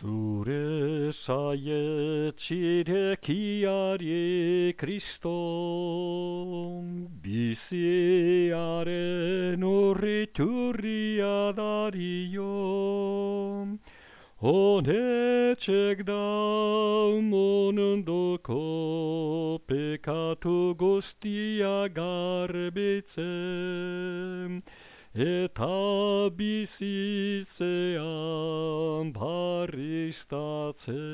Suressaie cide chiarie Christum, bisiare nurrituria darium, on eceg daum onundoco peccato gostia garbecem, et abisi barriztatzen.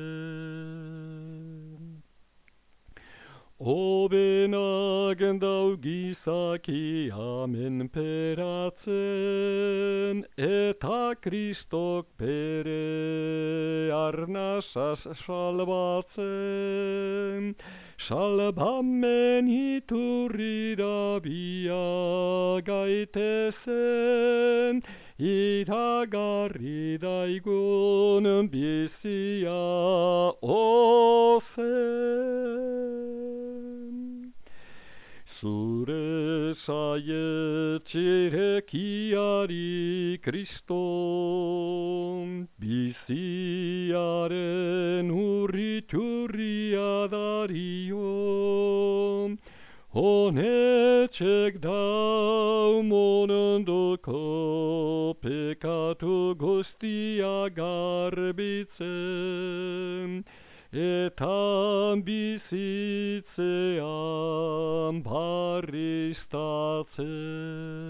Obenak dau gizaki amen peratzen, eta kristok pere arnasaz salbatzen, salbamen iturrira bia gaitezen, 이다가리다 이구는 비시야 오셈 수레사에 지레기아리 그리스도 비시아렌 우리 주리아다리요 오네 책다음 오는 도 monondoko pekatu guztia garbitzen, eta bizitzean barriztatzen.